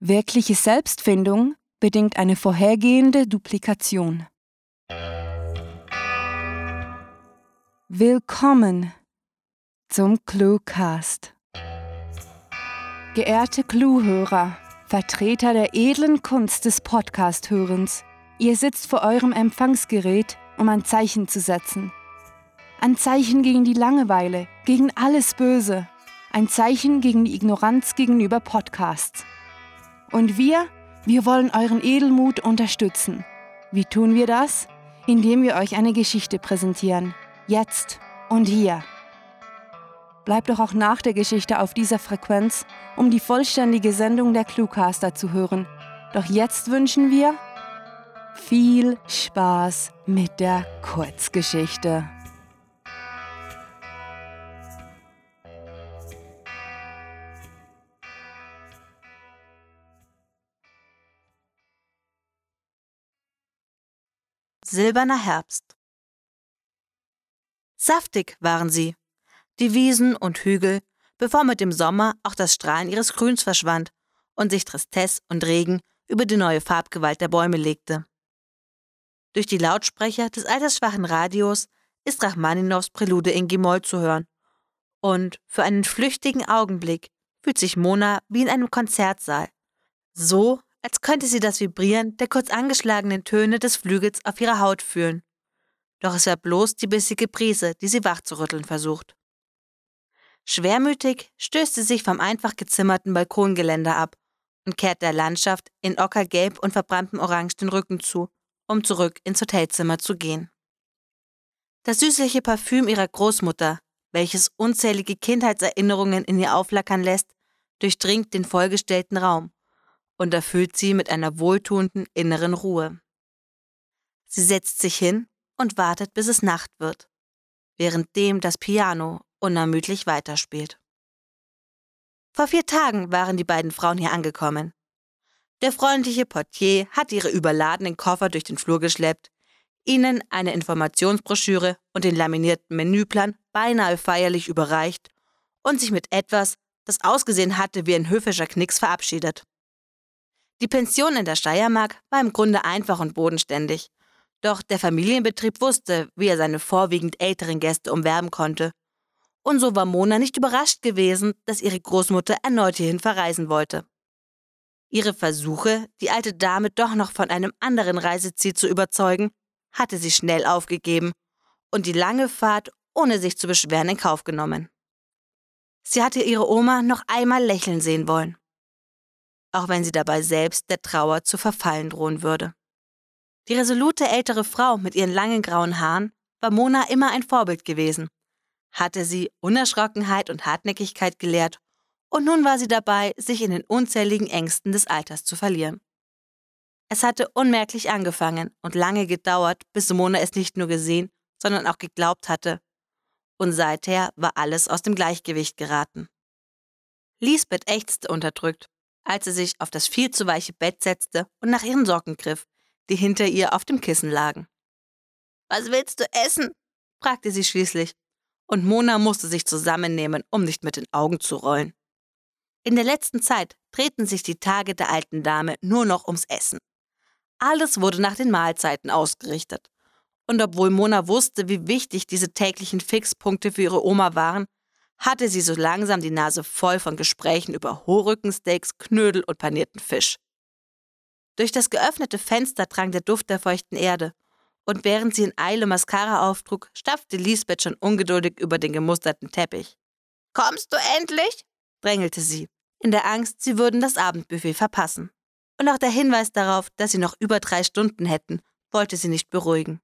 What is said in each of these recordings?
Wirkliche Selbstfindung bedingt eine vorhergehende Duplikation. Willkommen zum Cluecast. Geehrte Cluehörer, Vertreter der edlen Kunst des Podcast-Hörens, ihr sitzt vor eurem Empfangsgerät, um ein Zeichen zu setzen. Ein Zeichen gegen die Langeweile, gegen alles Böse. Ein Zeichen gegen die Ignoranz gegenüber Podcasts. Und wir, wir wollen euren Edelmut unterstützen. Wie tun wir das? Indem wir euch eine Geschichte präsentieren. Jetzt und hier. Bleibt doch auch nach der Geschichte auf dieser Frequenz, um die vollständige Sendung der Cluecaster zu hören. Doch jetzt wünschen wir viel Spaß mit der Kurzgeschichte. Silberner Herbst. Saftig waren sie, die Wiesen und Hügel, bevor mit dem Sommer auch das Strahlen ihres Grüns verschwand und sich Tristesse und Regen über die neue Farbgewalt der Bäume legte. Durch die Lautsprecher des altersschwachen Radios ist Rachmaninows Prälude in Gimoll zu hören. Und für einen flüchtigen Augenblick fühlt sich Mona wie in einem Konzertsaal. So, als könnte sie das Vibrieren der kurz angeschlagenen Töne des Flügels auf ihrer Haut fühlen. Doch es war bloß die bissige Brise, die sie wachzurütteln versucht. Schwermütig stößt sie sich vom einfach gezimmerten Balkongeländer ab und kehrt der Landschaft in ockergelb und verbranntem Orange den Rücken zu, um zurück ins Hotelzimmer zu gehen. Das süßliche Parfüm ihrer Großmutter, welches unzählige Kindheitserinnerungen in ihr auflackern lässt, durchdringt den vollgestellten Raum und erfüllt sie mit einer wohltuenden inneren Ruhe. Sie setzt sich hin und wartet, bis es Nacht wird, währenddem das Piano unermüdlich weiterspielt. Vor vier Tagen waren die beiden Frauen hier angekommen. Der freundliche Portier hat ihre überladenen Koffer durch den Flur geschleppt, ihnen eine Informationsbroschüre und den laminierten Menüplan beinahe feierlich überreicht und sich mit etwas, das ausgesehen hatte wie ein höfischer Knicks, verabschiedet. Die Pension in der Steiermark war im Grunde einfach und bodenständig. Doch der Familienbetrieb wusste, wie er seine vorwiegend älteren Gäste umwerben konnte. Und so war Mona nicht überrascht gewesen, dass ihre Großmutter erneut hierhin verreisen wollte. Ihre Versuche, die alte Dame doch noch von einem anderen Reiseziel zu überzeugen, hatte sie schnell aufgegeben und die lange Fahrt ohne sich zu beschweren in Kauf genommen. Sie hatte ihre Oma noch einmal lächeln sehen wollen auch wenn sie dabei selbst der Trauer zu verfallen drohen würde. Die resolute ältere Frau mit ihren langen grauen Haaren war Mona immer ein Vorbild gewesen, hatte sie Unerschrockenheit und Hartnäckigkeit gelehrt, und nun war sie dabei, sich in den unzähligen Ängsten des Alters zu verlieren. Es hatte unmerklich angefangen und lange gedauert, bis Mona es nicht nur gesehen, sondern auch geglaubt hatte. Und seither war alles aus dem Gleichgewicht geraten. Lisbeth ächzte unterdrückt als sie sich auf das viel zu weiche Bett setzte und nach ihren Socken griff, die hinter ihr auf dem Kissen lagen. Was willst du essen? fragte sie schließlich, und Mona musste sich zusammennehmen, um nicht mit den Augen zu rollen. In der letzten Zeit drehten sich die Tage der alten Dame nur noch ums Essen. Alles wurde nach den Mahlzeiten ausgerichtet. Und obwohl Mona wusste, wie wichtig diese täglichen Fixpunkte für ihre Oma waren, hatte sie so langsam die Nase voll von Gesprächen über Hohrückensteaks, Knödel und panierten Fisch. Durch das geöffnete Fenster drang der Duft der feuchten Erde, und während sie in Eile Mascara auftrug, stapfte Lisbeth schon ungeduldig über den gemusterten Teppich. Kommst du endlich? drängelte sie, in der Angst, sie würden das Abendbuffet verpassen. Und auch der Hinweis darauf, dass sie noch über drei Stunden hätten, wollte sie nicht beruhigen.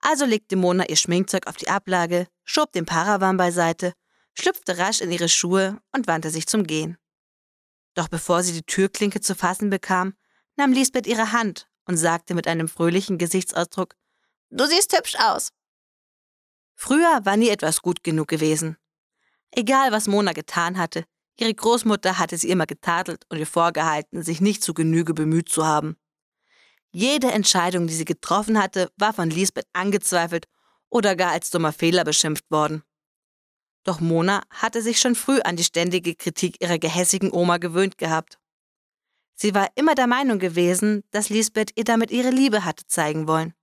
Also legte Mona ihr Schminkzeug auf die Ablage, schob den Paravan beiseite schlüpfte rasch in ihre Schuhe und wandte sich zum Gehen. Doch bevor sie die Türklinke zu fassen bekam, nahm Lisbeth ihre Hand und sagte mit einem fröhlichen Gesichtsausdruck, Du siehst hübsch aus. Früher war nie etwas gut genug gewesen. Egal, was Mona getan hatte, ihre Großmutter hatte sie immer getadelt und ihr vorgehalten, sich nicht zu Genüge bemüht zu haben. Jede Entscheidung, die sie getroffen hatte, war von Lisbeth angezweifelt oder gar als dummer Fehler beschimpft worden. Doch Mona hatte sich schon früh an die ständige Kritik ihrer gehässigen Oma gewöhnt gehabt. Sie war immer der Meinung gewesen, dass Lisbeth ihr damit ihre Liebe hatte zeigen wollen.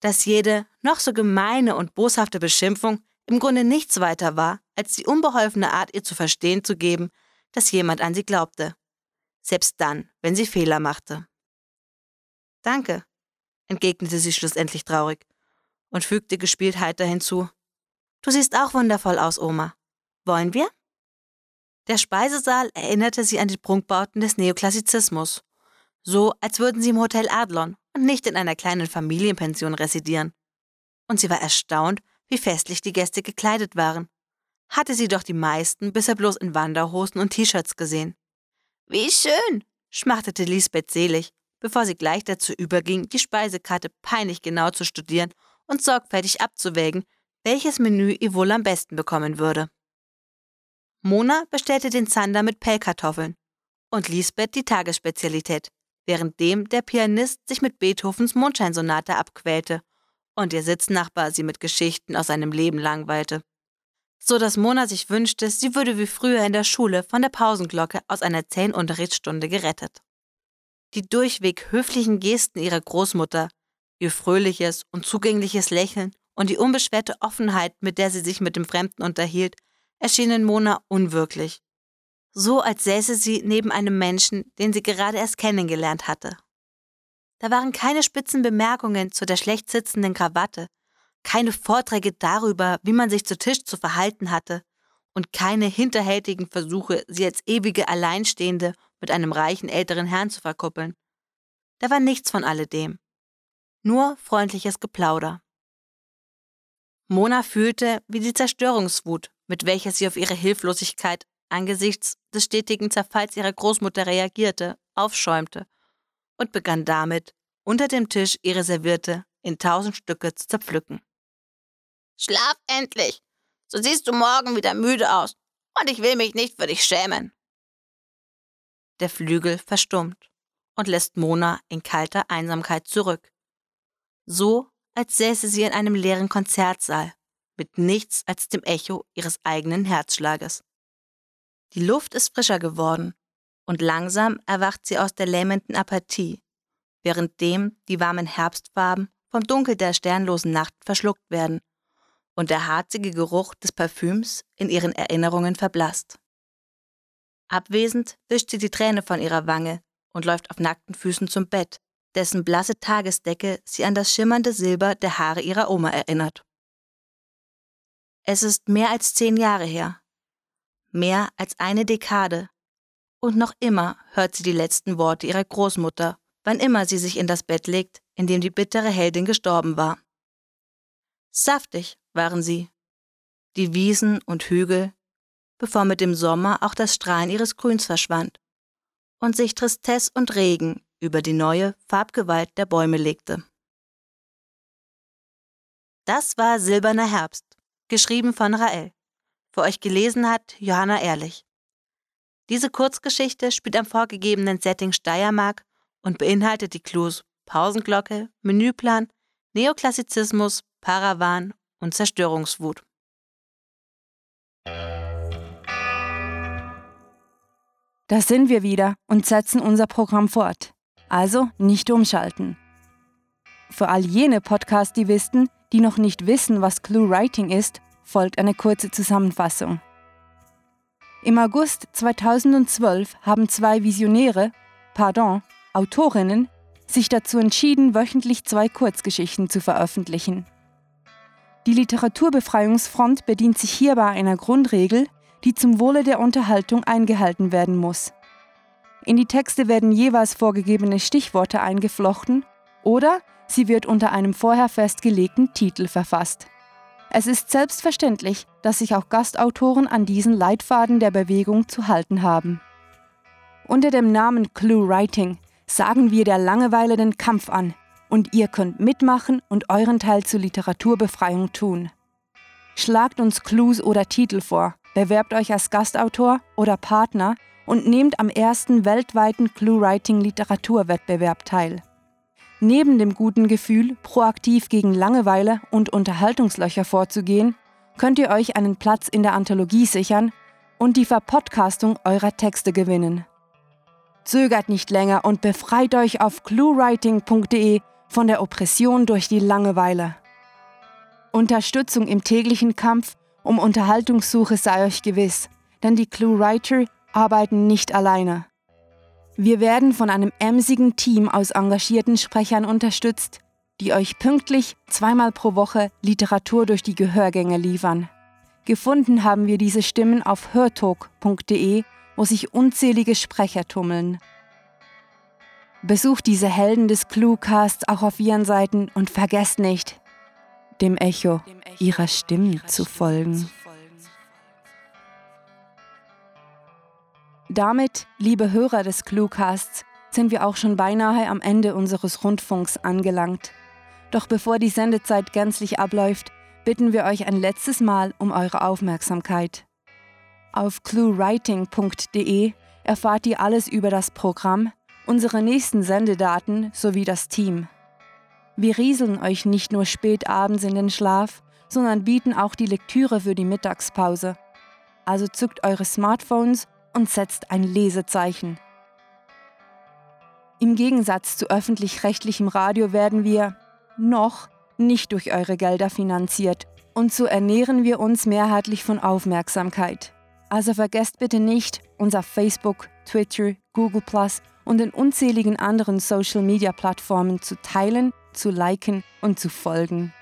Dass jede noch so gemeine und boshafte Beschimpfung im Grunde nichts weiter war, als die unbeholfene Art, ihr zu verstehen zu geben, dass jemand an sie glaubte. Selbst dann, wenn sie Fehler machte. Danke, entgegnete sie schlussendlich traurig und fügte gespielt heiter hinzu. Du siehst auch wundervoll aus, Oma. Wollen wir? Der Speisesaal erinnerte sie an die Prunkbauten des Neoklassizismus. So, als würden sie im Hotel Adlon und nicht in einer kleinen Familienpension residieren. Und sie war erstaunt, wie festlich die Gäste gekleidet waren. Hatte sie doch die meisten bisher bloß in Wanderhosen und T-Shirts gesehen. Wie schön, schmachtete Lisbeth selig, bevor sie gleich dazu überging, die Speisekarte peinlich genau zu studieren und sorgfältig abzuwägen, welches Menü ihr wohl am besten bekommen würde. Mona bestellte den Zander mit Pellkartoffeln und Lisbeth die Tagesspezialität, währenddem der Pianist sich mit Beethovens Mondscheinsonate abquälte und ihr Sitznachbar sie mit Geschichten aus seinem Leben langweilte. So dass Mona sich wünschte, sie würde wie früher in der Schule von der Pausenglocke aus einer zähen Unterrichtsstunde gerettet. Die durchweg höflichen Gesten ihrer Großmutter, ihr fröhliches und zugängliches Lächeln und die unbeschwerte Offenheit, mit der sie sich mit dem Fremden unterhielt, erschienen Mona unwirklich. So als säße sie neben einem Menschen, den sie gerade erst kennengelernt hatte. Da waren keine spitzen Bemerkungen zu der schlecht sitzenden Krawatte, keine Vorträge darüber, wie man sich zu Tisch zu verhalten hatte, und keine hinterhältigen Versuche, sie als ewige Alleinstehende mit einem reichen älteren Herrn zu verkuppeln. Da war nichts von alledem. Nur freundliches Geplauder. Mona fühlte, wie die Zerstörungswut, mit welcher sie auf ihre Hilflosigkeit angesichts des stetigen Zerfalls ihrer Großmutter reagierte, aufschäumte und begann damit, unter dem Tisch ihre Serviette in tausend Stücke zu zerpflücken. Schlaf endlich, so siehst du morgen wieder müde aus, und ich will mich nicht für dich schämen. Der Flügel verstummt und lässt Mona in kalter Einsamkeit zurück. So, als säße sie in einem leeren Konzertsaal mit nichts als dem Echo ihres eigenen Herzschlages. Die Luft ist frischer geworden und langsam erwacht sie aus der lähmenden Apathie, währenddem die warmen Herbstfarben vom Dunkel der sternlosen Nacht verschluckt werden und der harzige Geruch des Parfüms in ihren Erinnerungen verblasst. Abwesend wischt sie die Träne von ihrer Wange und läuft auf nackten Füßen zum Bett, dessen blasse Tagesdecke sie an das schimmernde Silber der Haare ihrer Oma erinnert. Es ist mehr als zehn Jahre her. Mehr als eine Dekade. Und noch immer hört sie die letzten Worte ihrer Großmutter, wann immer sie sich in das Bett legt, in dem die bittere Heldin gestorben war. Saftig waren sie. Die Wiesen und Hügel, bevor mit dem Sommer auch das Strahlen ihres Grüns verschwand und sich Tristesse und Regen über die neue Farbgewalt der Bäume legte. Das war Silberner Herbst geschrieben von Rael. Für euch gelesen hat Johanna Ehrlich. Diese Kurzgeschichte spielt am vorgegebenen Setting Steiermark und beinhaltet die Clues Pausenglocke, Menüplan, Neoklassizismus, Paravan und Zerstörungswut. Da sind wir wieder und setzen unser Programm fort. Also nicht umschalten. Für all jene Podcast-Divisten, die noch nicht wissen, was Clue Writing ist, folgt eine kurze Zusammenfassung. Im August 2012 haben zwei Visionäre, pardon, Autorinnen, sich dazu entschieden, wöchentlich zwei Kurzgeschichten zu veröffentlichen. Die Literaturbefreiungsfront bedient sich hierbei einer Grundregel, die zum Wohle der Unterhaltung eingehalten werden muss. In die Texte werden jeweils vorgegebene Stichworte eingeflochten oder Sie wird unter einem vorher festgelegten Titel verfasst. Es ist selbstverständlich, dass sich auch Gastautoren an diesen Leitfaden der Bewegung zu halten haben. Unter dem Namen Clue Writing sagen wir der Langeweile den Kampf an und ihr könnt mitmachen und euren Teil zur Literaturbefreiung tun. Schlagt uns Clues oder Titel vor, bewerbt euch als Gastautor oder Partner und nehmt am ersten weltweiten Clue Writing Literaturwettbewerb teil. Neben dem guten Gefühl, proaktiv gegen Langeweile und Unterhaltungslöcher vorzugehen, könnt ihr euch einen Platz in der Anthologie sichern und die Verpodcastung eurer Texte gewinnen. Zögert nicht länger und befreit euch auf cluewriting.de von der Oppression durch die Langeweile. Unterstützung im täglichen Kampf um Unterhaltungssuche sei euch gewiss, denn die ClueWriter arbeiten nicht alleine. Wir werden von einem emsigen Team aus engagierten Sprechern unterstützt, die euch pünktlich zweimal pro Woche Literatur durch die Gehörgänge liefern. Gefunden haben wir diese Stimmen auf hörtalk.de, wo sich unzählige Sprecher tummeln. Besucht diese Helden des Cluecasts auch auf ihren Seiten und vergesst nicht, dem Echo ihrer Stimmen zu folgen. Damit, liebe Hörer des Cluecasts, sind wir auch schon beinahe am Ende unseres Rundfunks angelangt. Doch bevor die Sendezeit gänzlich abläuft, bitten wir euch ein letztes Mal um eure Aufmerksamkeit. Auf cluewriting.de erfahrt ihr alles über das Programm, unsere nächsten Sendedaten sowie das Team. Wir rieseln euch nicht nur spät abends in den Schlaf, sondern bieten auch die Lektüre für die Mittagspause. Also zückt eure Smartphones und setzt ein Lesezeichen. Im Gegensatz zu öffentlich-rechtlichem Radio werden wir noch nicht durch eure Gelder finanziert und so ernähren wir uns mehrheitlich von Aufmerksamkeit. Also vergesst bitte nicht, uns auf Facebook, Twitter, Google Plus und den unzähligen anderen Social-Media-Plattformen zu teilen, zu liken und zu folgen.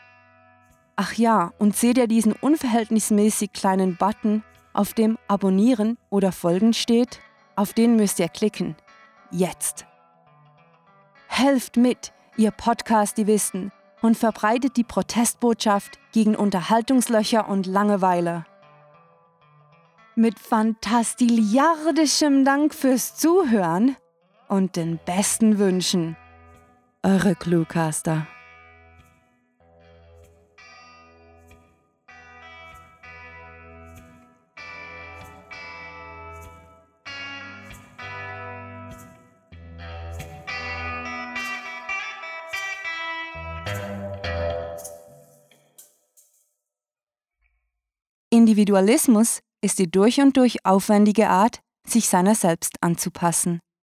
Ach ja, und seht ihr diesen unverhältnismäßig kleinen Button, auf dem Abonnieren oder Folgen steht? Auf den müsst ihr klicken. Jetzt. Helft mit, ihr Podcast-Divisten, und verbreitet die Protestbotschaft gegen Unterhaltungslöcher und Langeweile. Mit fantastiliardischem Dank fürs Zuhören und den besten Wünschen. Eure Cluecaster. Individualismus ist die durch und durch aufwendige Art, sich seiner selbst anzupassen.